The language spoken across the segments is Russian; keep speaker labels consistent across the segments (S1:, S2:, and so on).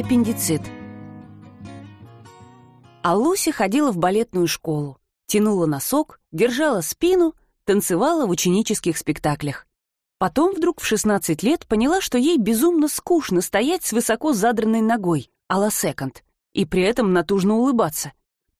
S1: аппендицит. А Луся ходила в балетную школу, тянула носок, держала спину, танцевала в ученических спектаклях. Потом вдруг в 16 лет поняла, что ей безумно скучно стоять с высоко задранной ногой, а-ла секонд, и при этом натужно улыбаться.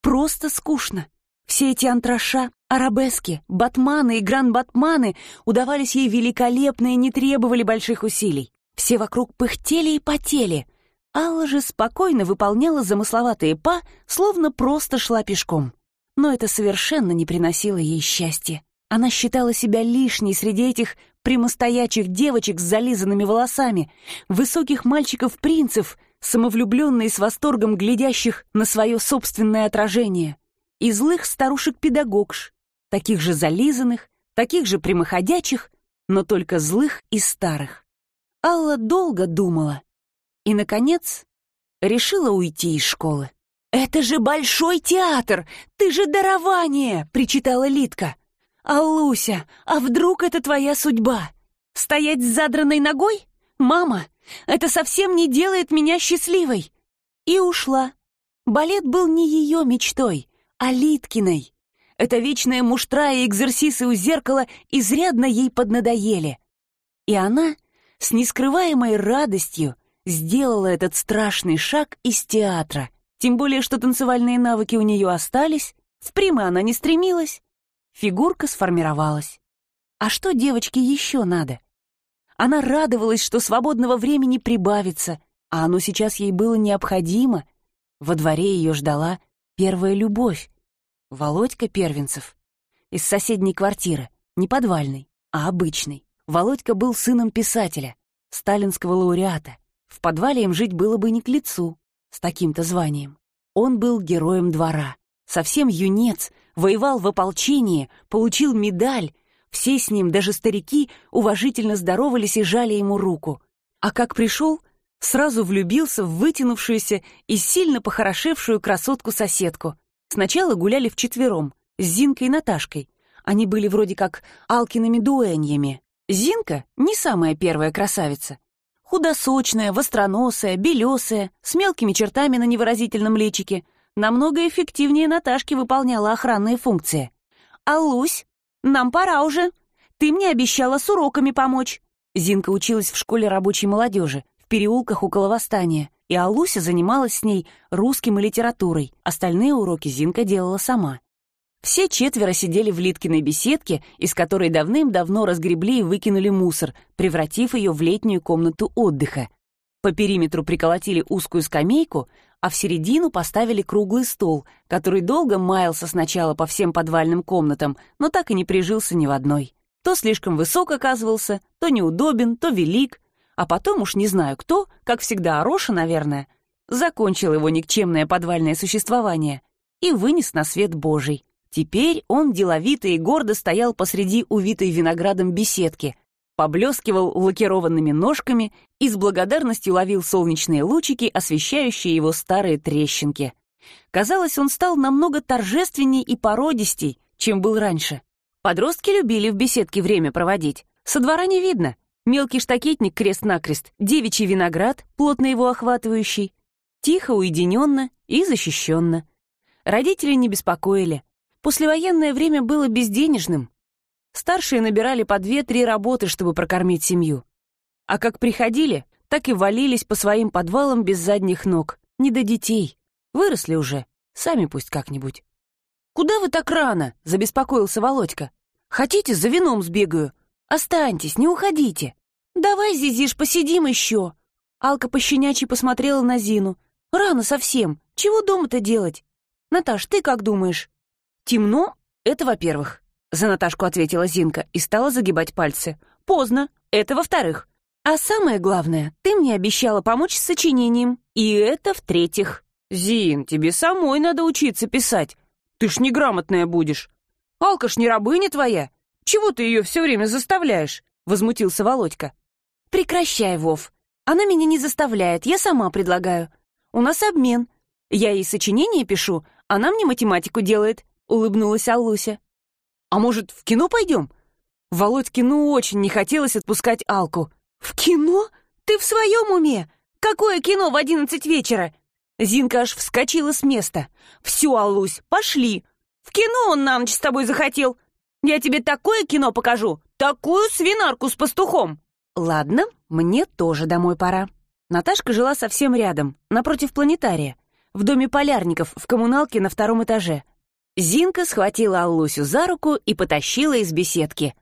S1: Просто скучно. Все эти антраша, арабески, батманы и гран-батманы удавались ей великолепно и не требовали больших усилий. Все вокруг пыхтели и потели. Алла же спокойно выполняла замысловатые па, словно просто шла пешком. Но это совершенно не приносило ей счастья. Она считала себя лишней среди этих прямостоячих девочек с зализанными волосами, высоких мальчиков-принцев, самовлюбленные с восторгом глядящих на свое собственное отражение, и злых старушек-педагогш, таких же зализанных, таких же прямоходячих, но только злых и старых. Алла долго думала и, наконец, решила уйти из школы. «Это же большой театр! Ты же дарование!» — причитала Литка. «Аллуся, а вдруг это твоя судьба? Стоять с задранной ногой? Мама, это совсем не делает меня счастливой!» И ушла. Балет был не ее мечтой, а Литкиной. Это вечная муштра и экзерсисы у зеркала изрядно ей поднадоели. И она с нескрываемой радостью сделала этот страшный шаг из театра, тем более что танцевальные навыки у нее остались, в примы она не стремилась, Фигурка сформировалась. А что девочке еще надо? Она радовалась, что свободного времени прибавится, а оно сейчас ей было необходимо. Во дворе ее ждала первая любовь. Володька Первенцев. Из соседней квартиры, не подвальной, а обычной. Володька был сыном писателя, сталинского лауреата. В подвале им жить было бы не к лицу, с таким-то званием. Он был героем двора. Совсем юнец, воевал в ополчении, получил медаль. Все с ним, даже старики, уважительно здоровались и жали ему руку. А как пришел, сразу влюбился в вытянувшуюся и сильно похорошевшую красотку-соседку. Сначала гуляли вчетвером, с Зинкой и Наташкой. Они были вроде как Алкиными дуэньями. Зинка — не самая первая красавица. Худосочная, востроносая, белесая, с мелкими чертами на невыразительном личике — намного эффективнее Наташки выполняла охранные функции. «Аллусь, нам пора уже. Ты мне обещала с уроками помочь». Зинка училась в школе рабочей молодежи, в переулках около Восстания, и Алуся занималась с ней русским и литературой. Остальные уроки Зинка делала сама. Все четверо сидели в Литкиной беседке, из которой давным-давно разгребли и выкинули мусор, превратив ее в летнюю комнату отдыха. По периметру приколотили узкую скамейку, а в середину поставили круглый стол, который долго маялся сначала по всем подвальным комнатам, но так и не прижился ни в одной. То слишком высок оказывался, то неудобен, то велик, а потом уж не знаю кто, как всегда Ороша, наверное, закончил его никчемное подвальное существование и вынес на свет Божий. Теперь он деловито и гордо стоял посреди увитой виноградом беседки, поблескивал лакированными ножками и с благодарностью ловил солнечные лучики, освещающие его старые трещинки. Казалось, он стал намного торжественней и породистей, чем был раньше. Подростки любили в беседке время проводить. Со двора не видно. Мелкий штакетник крест-накрест, девичий виноград, плотно его охватывающий. Тихо, уединенно и защищенно. Родители не беспокоили. Послевоенное время было безденежным, Старшие набирали по две-три работы, чтобы прокормить семью. А как приходили, так и валились по своим подвалам без задних ног. Не до детей. Выросли уже. Сами пусть как-нибудь. «Куда вы так рано?» — забеспокоился Володька. «Хотите, за вином сбегаю? Останьтесь, не уходите. Давай, Зизиш, посидим еще». Алка пощенячьи посмотрела на Зину. «Рано совсем. Чего дома-то делать? Наташ, ты как думаешь?» «Темно? Это во-первых. За Наташку ответила Зинка и стала загибать пальцы. «Поздно. Это во-вторых. А самое главное, ты мне обещала помочь с сочинением. И это в-третьих». «Зин, тебе самой надо учиться писать. Ты ж неграмотная будешь. Алка ж не рабыня твоя. Чего ты ее все время заставляешь?» Возмутился Володька. «Прекращай, Вов. Она меня не заставляет, я сама предлагаю. У нас обмен. Я ей сочинение пишу, она мне математику делает», — улыбнулась Аллуся. А может, в кино пойдем?» Володьке ну очень не хотелось отпускать Алку. «В кино? Ты в своем уме? Какое кино в одиннадцать вечера? Зинка аж вскочила с места. «Все, Аллусь, пошли! В кино он на ночь с тобой захотел! Я тебе такое кино покажу! Такую свинарку с пастухом!» «Ладно, мне тоже домой пора». Наташка жила совсем рядом, напротив планетария, в доме полярников в коммуналке на втором этаже. Зинка схватила Аллусю за руку и потащила из беседки.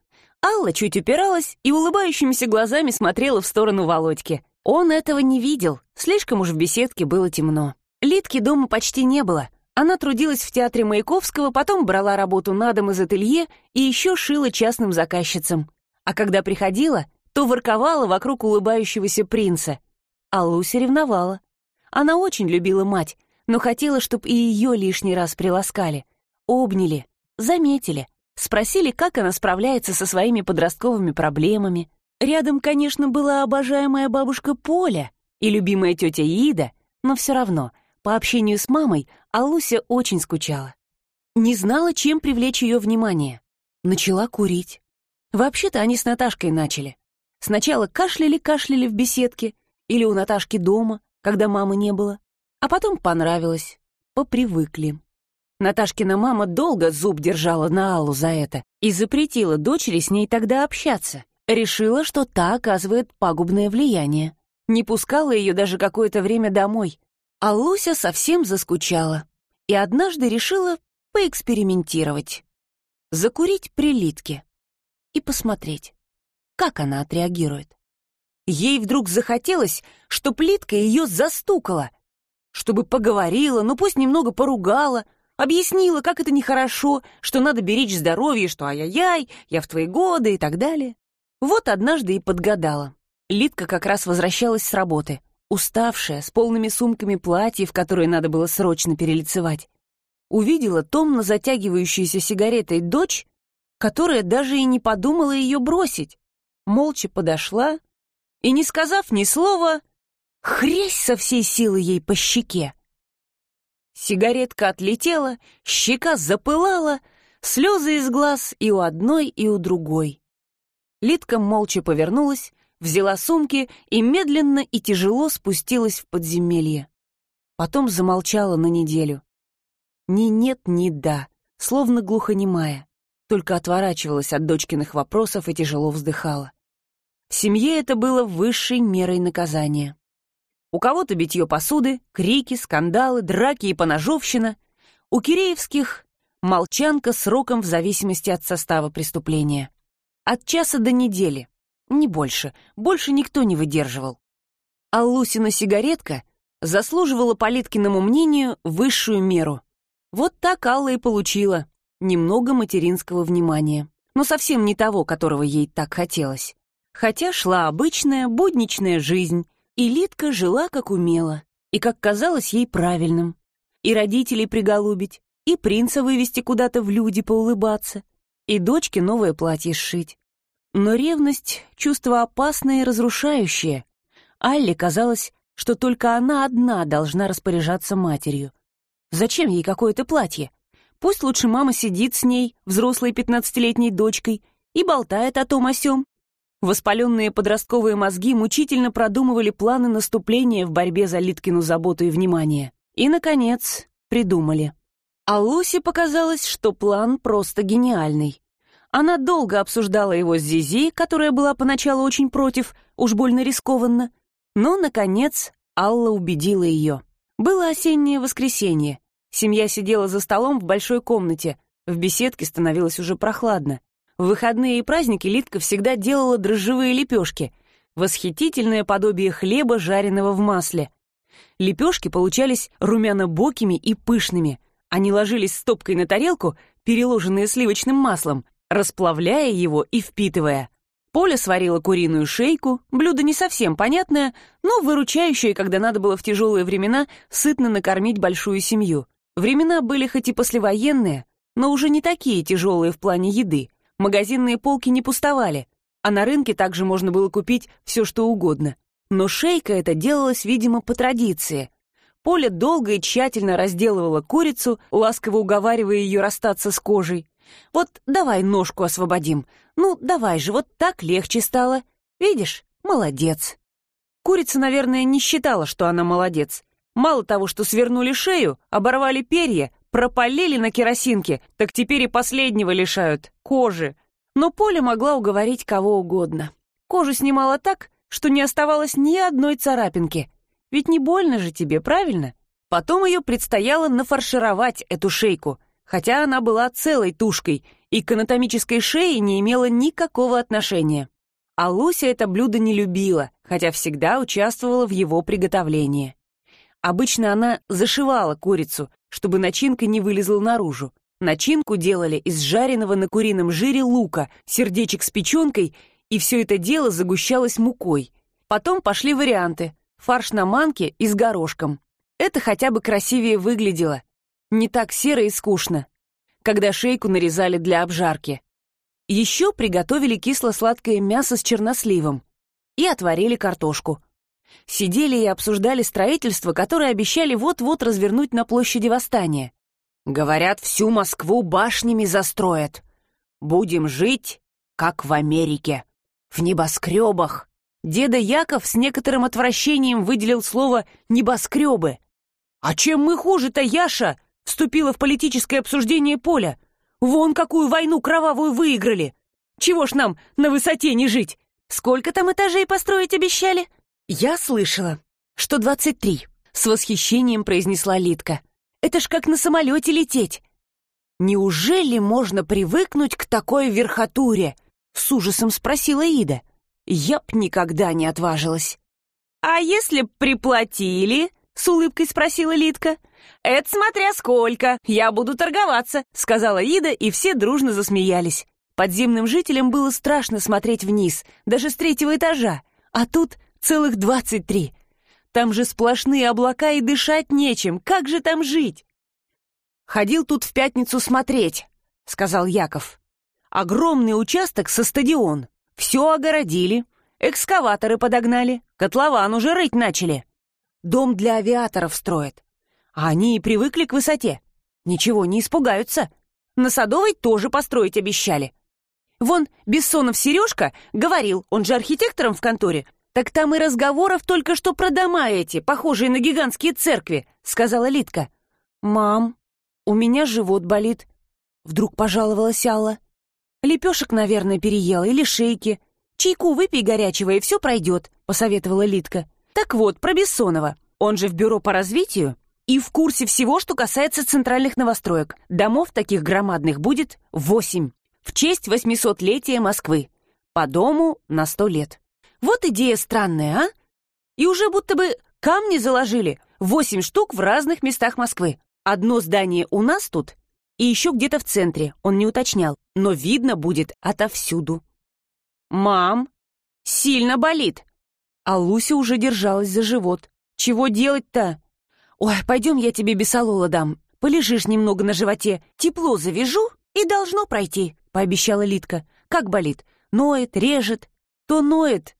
S1: Алла чуть упиралась и улыбающимися глазами смотрела в сторону Володьки. Он этого не видел, слишком уж в беседке было темно. Литки дома почти не было. Она трудилась в театре Маяковского, потом брала работу на дом из ателье и еще шила частным заказчицам. А когда приходила, то ворковала вокруг улыбающегося принца. А Луся ревновала. Она очень любила мать, но хотела, чтобы и ее лишний раз приласкали, обняли, заметили, спросили, как она справляется со своими подростковыми проблемами, Рядом, конечно, была обожаемая бабушка Поля и любимая тетя Ида, но все равно, по общению с мамой, Алуся очень скучала. Не знала, чем привлечь ее внимание. Начала курить. Вообще-то они с Наташкой начали. Сначала кашляли-кашляли в беседке или у Наташки дома, когда мамы не было, а потом понравилось, попривыкли. Наташкина мама долго зуб держала на Аллу за это и запретила дочери с ней тогда общаться. Решила, что та оказывает пагубное влияние. Не пускала ее даже какое-то время домой. А Луся совсем заскучала. И однажды решила поэкспериментировать. Закурить прилитки. И посмотреть, как она отреагирует. Ей вдруг захотелось, что плитка ее застукала. Чтобы поговорила, ну пусть немного поругала, объяснила, как это нехорошо, что надо беречь здоровье, что ай-яй-яй, я в твои годы и так далее. Вот однажды и подгадала. Лидка как раз возвращалась с работы, уставшая, с полными сумками платьев, которые надо было срочно перелицевать. Увидела томно затягивающуюся сигаретой дочь, которая даже и не подумала ее бросить. Молча подошла и, не сказав ни слова, хресь со всей силы ей по щеке. Сигаретка отлетела, щека запылала, слезы из глаз и у одной, и у другой. Лидка молча повернулась, взяла сумки и медленно и тяжело спустилась в подземелье. Потом замолчала на неделю. Ни нет, ни да, словно глухонемая, только отворачивалась от дочкиных вопросов и тяжело вздыхала. В семье это было высшей мерой наказания. У кого-то битье посуды, крики, скандалы, драки и поножовщина. У киреевских — молчанка сроком в зависимости от состава преступления. От часа до недели. Не больше. Больше никто не выдерживал. А Лусина сигаретка заслуживала, по Литкиному мнению, высшую меру. Вот так Алла и получила. Немного материнского внимания. Но совсем не того, которого ей так хотелось. Хотя шла обычная, будничная жизнь, и жила как умела, и как казалось ей правильным. И родителей приголубить, и принца вывести куда-то в люди поулыбаться — и дочке новое платье сшить. Но ревность — чувство опасное и разрушающее. Алле казалось, что только она одна должна распоряжаться матерью. Зачем ей какое-то платье? Пусть лучше мама сидит с ней, взрослой пятнадцатилетней дочкой, и болтает о том о сём. Воспаленные подростковые мозги мучительно продумывали планы наступления в борьбе за Литкину заботу и внимание. И, наконец, придумали. А Лусе показалось, что план просто гениальный. Она долго обсуждала его с Зизи, которая была поначалу очень против, уж больно рискованно. Но, наконец, Алла убедила ее. Было осеннее воскресенье. Семья сидела за столом в большой комнате. В беседке становилось уже прохладно. В выходные и праздники Литка всегда делала дрожжевые лепешки. Восхитительное подобие хлеба, жареного в масле. Лепешки получались румяно-бокими и пышными — они ложились стопкой на тарелку, переложенные сливочным маслом, расплавляя его и впитывая. Поля сварила куриную шейку, блюдо не совсем понятное, но выручающее, когда надо было в тяжелые времена сытно накормить большую семью. Времена были хоть и послевоенные, но уже не такие тяжелые в плане еды. Магазинные полки не пустовали, а на рынке также можно было купить все, что угодно. Но шейка это делалась, видимо, по традиции. Поля долго и тщательно разделывала курицу, ласково уговаривая ее расстаться с кожей. «Вот давай ножку освободим. Ну, давай же, вот так легче стало. Видишь, молодец». Курица, наверное, не считала, что она молодец. Мало того, что свернули шею, оборвали перья, пропалили на керосинке, так теперь и последнего лишают — кожи. Но Поля могла уговорить кого угодно. Кожу снимала так, что не оставалось ни одной царапинки. Ведь не больно же тебе, правильно? Потом ее предстояло нафаршировать, эту шейку, хотя она была целой тушкой и к анатомической шее не имела никакого отношения. А Луся это блюдо не любила, хотя всегда участвовала в его приготовлении. Обычно она зашивала курицу, чтобы начинка не вылезла наружу. Начинку делали из жареного на курином жире лука, сердечек с печенкой, и все это дело загущалось мукой. Потом пошли варианты. Фарш на манке и с горошком. Это хотя бы красивее выглядело. Не так серо и скучно. Когда шейку нарезали для обжарки. Еще приготовили кисло-сладкое мясо с черносливом и отварили картошку. Сидели и обсуждали строительство, которое обещали вот-вот развернуть на площади Восстания. Говорят, всю Москву башнями застроят. Будем жить, как в Америке, в небоскребах. Деда Яков с некоторым отвращением выделил слово «небоскребы». «А чем мы хуже-то, Яша?» — вступила в политическое обсуждение Поля. Вон какую войну кровавую выиграли! Чего ж нам на высоте не жить? Сколько там этажей построить обещали? Я слышала, что двадцать три. С восхищением произнесла Литка. Это ж как на самолете лететь. Неужели можно привыкнуть к такой верхотуре? С ужасом спросила Ида. Я б никогда не отважилась. А если б приплатили? С улыбкой спросила Литка. «Это смотря сколько, я буду торговаться», — сказала Ида, и все дружно засмеялись. Подземным жителям было страшно смотреть вниз, даже с третьего этажа, а тут целых двадцать три. Там же сплошные облака и дышать нечем, как же там жить? «Ходил тут в пятницу смотреть», — сказал Яков. «Огромный участок со стадион. Все огородили, экскаваторы подогнали, котлован уже рыть начали. Дом для авиаторов строят. А они и привыкли к высоте. Ничего, не испугаются. На Садовой тоже построить обещали. Вон Бессонов Сережка говорил, он же архитектором в конторе. Так там и разговоров только что про дома эти, похожие на гигантские церкви, сказала Литка. Мам, у меня живот болит. Вдруг пожаловалась Алла. Лепешек, наверное, переела или шейки. Чайку выпей горячего, и все пройдет, посоветовала Литка. Так вот, про Бессонова. Он же в бюро по развитию и в курсе всего, что касается центральных новостроек. Домов таких громадных будет восемь. В честь восьмисотлетия Москвы. По дому на сто лет. Вот идея странная, а? И уже будто бы камни заложили. Восемь штук в разных местах Москвы. Одно здание у нас тут и еще где-то в центре, он не уточнял. Но видно будет отовсюду. «Мам, сильно болит!» А Луся уже держалась за живот. «Чего делать-то?» «Ой, пойдем я тебе бесолола дам. Полежишь немного на животе, тепло завяжу, и должно пройти», — пообещала Литка. «Как болит? Ноет, режет. То ноет,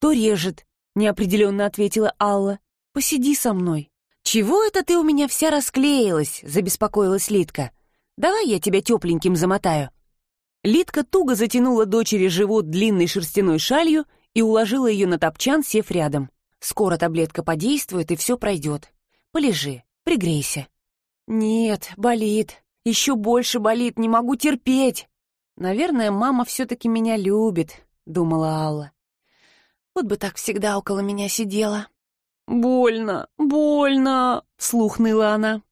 S1: то режет», — неопределенно ответила Алла. «Посиди со мной». «Чего это ты у меня вся расклеилась?» — забеспокоилась Литка. «Давай я тебя тепленьким замотаю». Литка туго затянула дочери живот длинной шерстяной шалью и уложила ее на топчан, сев рядом. «Скоро таблетка подействует, и все пройдет. Полежи, пригрейся». «Нет, болит. Еще больше болит, не могу терпеть». «Наверное, мама все-таки меня любит», — думала Алла. «Вот бы так всегда около меня сидела». «Больно, больно», — слух ныла она.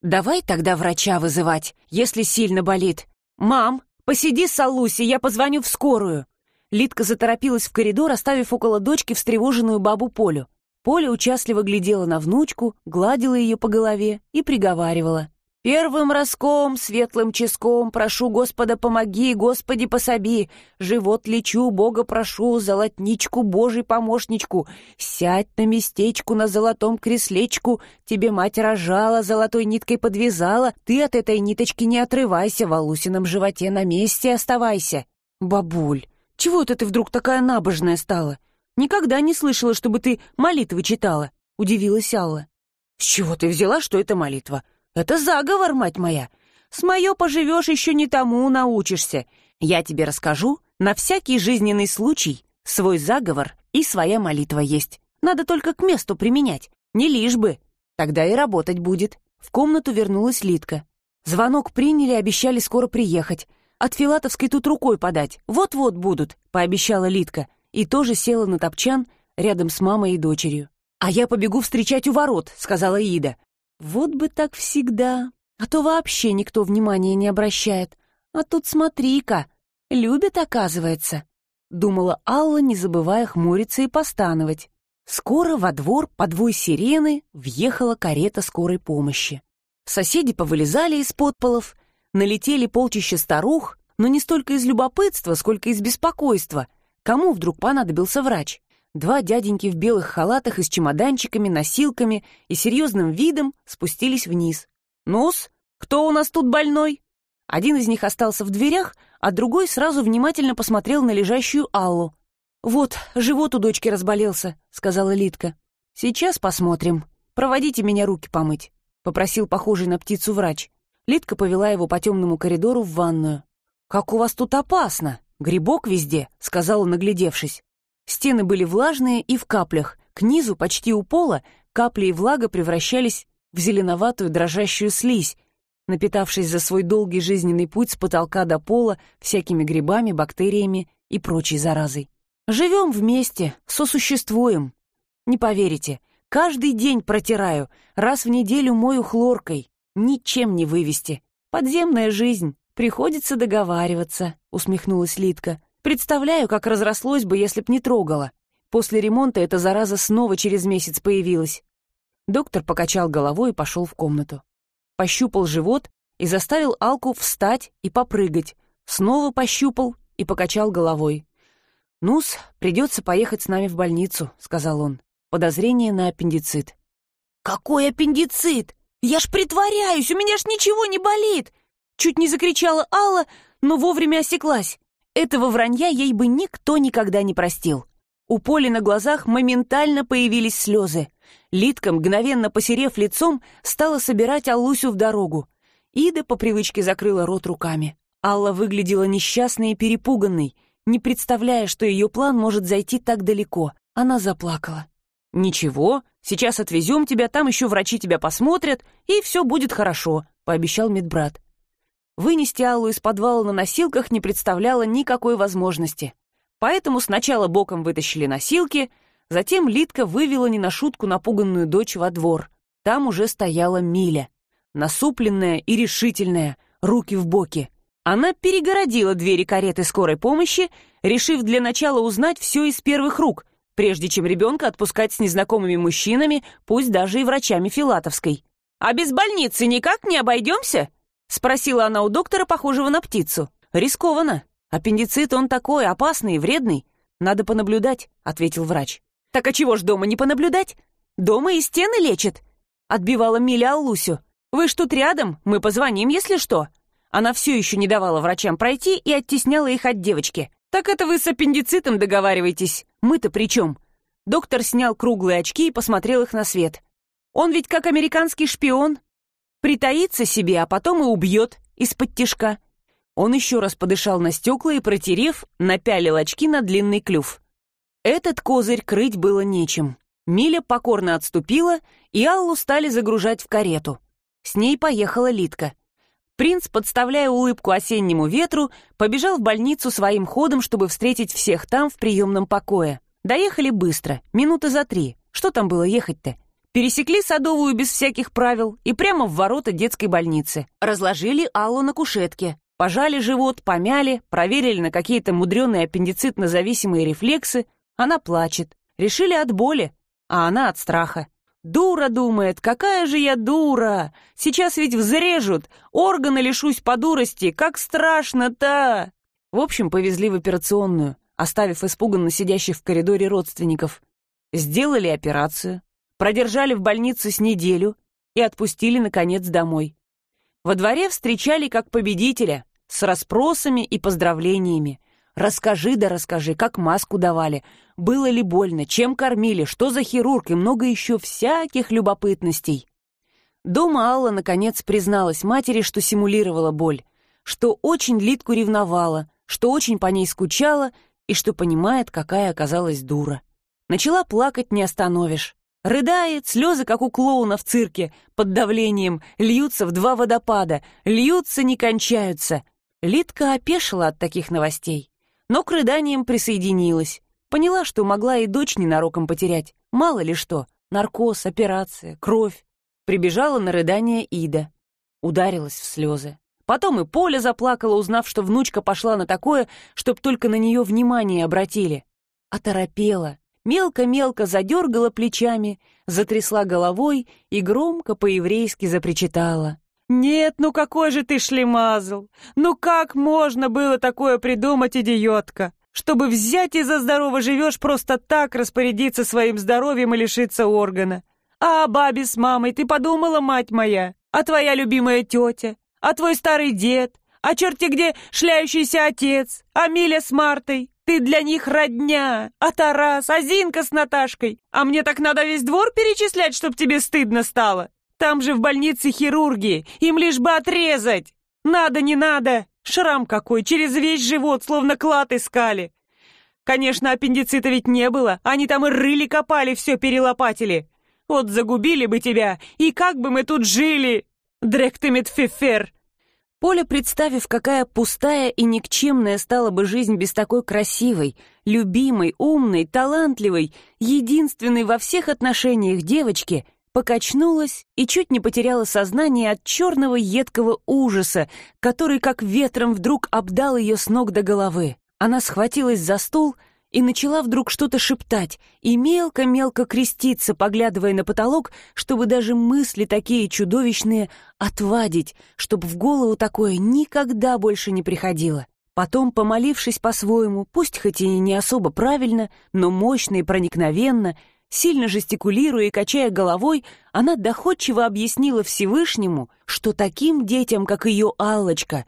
S1: «Давай тогда врача вызывать, если сильно болит. Мам, посиди с Алуси, я позвоню в скорую». Литка заторопилась в коридор, оставив около дочки встревоженную бабу Полю. Поля участливо глядела на внучку, гладила ее по голове и приговаривала. «Первым роском, светлым ческом, прошу Господа помоги, Господи пособи, живот лечу, Бога прошу, золотничку, Божий помощничку, сядь на местечку на золотом креслечку, тебе мать рожала, золотой ниткой подвязала, ты от этой ниточки не отрывайся, в Алусином животе на месте оставайся». «Бабуль, чего это ты вдруг такая набожная стала? Никогда не слышала, чтобы ты молитвы читала», — удивилась Алла. «С чего ты взяла, что это молитва? Это заговор, мать моя. С моё поживешь, еще не тому научишься. Я тебе расскажу, на всякий жизненный случай свой заговор и своя молитва есть. Надо только к месту применять. Не лишь бы. Тогда и работать будет. В комнату вернулась Литка. Звонок приняли, обещали скоро приехать. От Филатовской тут рукой подать. Вот-вот будут, пообещала Литка. И тоже села на топчан рядом с мамой и дочерью. «А я побегу встречать у ворот», — сказала Ида. «Вот бы так всегда, а то вообще никто внимания не обращает. А тут смотри-ка, любит, оказывается», — думала Алла, не забывая хмуриться и постановать. Скоро во двор под вой сирены въехала карета скорой помощи. Соседи повылезали из подполов, налетели полчища старух, но не столько из любопытства, сколько из беспокойства. Кому вдруг понадобился врач? Два дяденьки в белых халатах и с чемоданчиками, носилками и серьезным видом спустились вниз. «Ну-с, кто у нас тут больной?» Один из них остался в дверях, а другой сразу внимательно посмотрел на лежащую Аллу. «Вот, живот у дочки разболелся», — сказала Литка. «Сейчас посмотрим. Проводите меня руки помыть», — попросил похожий на птицу врач. Литка повела его по темному коридору в ванную. «Как у вас тут опасно! Грибок везде», — сказала, наглядевшись. Стены были влажные и в каплях. К низу, почти у пола, капли и влага превращались в зеленоватую дрожащую слизь, напитавшись за свой долгий жизненный путь с потолка до пола всякими грибами, бактериями и прочей заразой. Живем вместе, сосуществуем. Не поверите, каждый день протираю, раз в неделю мою хлоркой. Ничем не вывести. Подземная жизнь. Приходится договариваться, усмехнулась Литка. Представляю, как разрослось бы, если б не трогала. После ремонта эта зараза снова через месяц появилась. Доктор покачал головой и пошел в комнату. Пощупал живот и заставил Алку встать и попрыгать. Снова пощупал и покачал головой. «Ну-с, придется поехать с нами в больницу», — сказал он. Подозрение на аппендицит. «Какой аппендицит? Я ж притворяюсь, у меня ж ничего не болит!» Чуть не закричала Алла, но вовремя осеклась. Этого вранья ей бы никто никогда не простил. У Поли на глазах моментально появились слезы. Литка, мгновенно посерев лицом, стала собирать Аллусю в дорогу. Ида по привычке закрыла рот руками. Алла выглядела несчастной и перепуганной — не представляя, что ее план может зайти так далеко. Она заплакала. «Ничего, сейчас отвезем тебя, там еще врачи тебя посмотрят, и все будет хорошо», — пообещал медбрат. Вынести Аллу из подвала на носилках не представляло никакой возможности. Поэтому сначала боком вытащили носилки, затем Литка вывела не на шутку напуганную дочь во двор. Там уже стояла Миля, насупленная и решительная, руки в боки. Она перегородила двери кареты скорой помощи, решив для начала узнать все из первых рук, прежде чем ребенка отпускать с незнакомыми мужчинами, пусть даже и врачами Филатовской. «А без больницы никак не обойдемся?» — спросила она у доктора, похожего на птицу. «Рискованно. Аппендицит он такой, опасный и вредный. Надо понаблюдать», — ответил врач. «Так а чего ж дома не понаблюдать? Дома и стены лечат», — отбивала Миля Аллусю. «Вы ж тут рядом, мы позвоним, если что». Она все еще не давала врачам пройти и оттесняла их от девочки. «Так это вы с аппендицитом договариваетесь. Мы-то при чем?» Доктор снял круглые очки и посмотрел их на свет. «Он ведь как американский шпион. Притаится себе, а потом и убьет из-под тишка». Он еще раз подышал на стекла и, протерев, напялил очки на длинный клюв. Этот козырь крыть было нечем. Миля покорно отступила, и Аллу стали загружать в карету. С ней поехала Литка — Принц, подставляя улыбку осеннему ветру, побежал в больницу своим ходом, чтобы встретить всех там в приемном покое. Доехали быстро, минуты за три. Что там было ехать-то? Пересекли Садовую без всяких правил и прямо в ворота детской больницы. Разложили Аллу на кушетке. Пожали живот, помяли, проверили на какие-то мудреные аппендицитно-зависимые рефлексы. Она плачет. Решили от боли, а она от страха. Дура, думает, какая же я дура! Сейчас ведь взрежут, органы лишусь по дурости, как страшно-то! В общем, повезли в операционную, оставив испуганно сидящих в коридоре родственников. Сделали операцию, продержали в больнице с неделю и отпустили, наконец, домой. Во дворе встречали как победителя, с расспросами и поздравлениями. Расскажи да расскажи, как маску давали, было ли больно, чем кормили, что за хирург и много еще всяких любопытностей. Дома Алла, наконец, призналась матери, что симулировала боль, что очень Литку ревновала, что очень по ней скучала и что понимает, какая оказалась дура. Начала плакать не остановишь. Рыдает, слезы, как у клоуна в цирке, под давлением, льются в два водопада, льются, не кончаются. Литка опешила от таких новостей, но к рыданиям присоединилась. Поняла, что могла и дочь ненароком потерять. Мало ли что, наркоз, операция, кровь. Прибежала на рыдание Ида. Ударилась в слезы. Потом и Поля заплакала, узнав, что внучка пошла на такое, чтоб только на нее внимание обратили. Оторопела, мелко-мелко задергала плечами, затрясла головой и громко по-еврейски запричитала. «Нет, ну какой же ты шлемазл! Ну как можно было такое придумать, идиотка? Чтобы взять и за здорово живешь просто так распорядиться своим здоровьем и лишиться органа. А о бабе с мамой ты подумала, мать моя? А твоя любимая тетя? А твой старый дед? А черти где шляющийся отец? А Миля с Мартой? Ты для них родня, а Тарас, а Зинка с Наташкой. А мне так надо весь двор перечислять, чтоб тебе стыдно стало. Там же в больнице хирурги, им лишь бы отрезать. Надо, не надо. Шрам какой, через весь живот, словно клад искали. Конечно, аппендицита ведь не было, они там и рыли-копали, все перелопатили. Вот загубили бы тебя, и как бы мы тут жили? Дректемит фефер. Поля, представив, какая пустая и никчемная стала бы жизнь без такой красивой, любимой, умной, талантливой, единственной во всех отношениях девочки, покачнулась и чуть не потеряла сознание от черного едкого ужаса, который как ветром вдруг обдал ее с ног до головы. Она схватилась за стул и начала вдруг что-то шептать и мелко-мелко креститься, поглядывая на потолок, чтобы даже мысли такие чудовищные отвадить, чтобы в голову такое никогда больше не приходило. Потом, помолившись по-своему, пусть хоть и не особо правильно, но мощно и проникновенно, сильно жестикулируя и качая головой, она доходчиво объяснила Всевышнему, что таким детям, как ее Аллочка,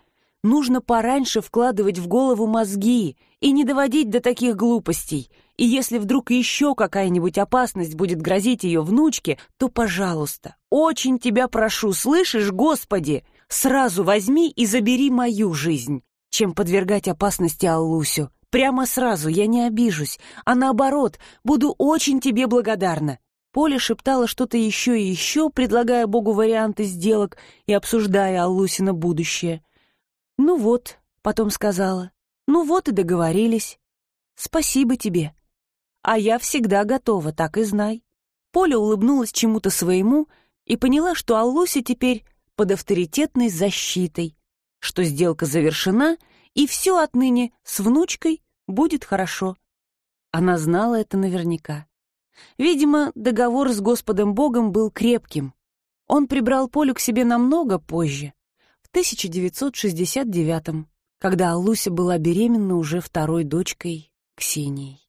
S1: нужно пораньше вкладывать в голову мозги — и не доводить до таких глупостей. И если вдруг еще какая-нибудь опасность будет грозить ее внучке, то, пожалуйста, очень тебя прошу, слышишь, Господи, сразу возьми и забери мою жизнь, чем подвергать опасности Аллусю. Прямо сразу, я не обижусь, а наоборот, буду очень тебе благодарна». Поля шептала что-то еще и еще, предлагая Богу варианты сделок и обсуждая Аллусина будущее. «Ну вот», — потом сказала, ну вот и договорились. Спасибо тебе. А я всегда готова, так и знай. Поля улыбнулась чему-то своему и поняла, что Аллуся теперь под авторитетной защитой, что сделка завершена, и все отныне с внучкой будет хорошо. Она знала это наверняка. Видимо, договор с Господом Богом был крепким. Он прибрал Полю к себе намного позже, в 1969 когда Алуся была беременна уже второй дочкой Ксенией.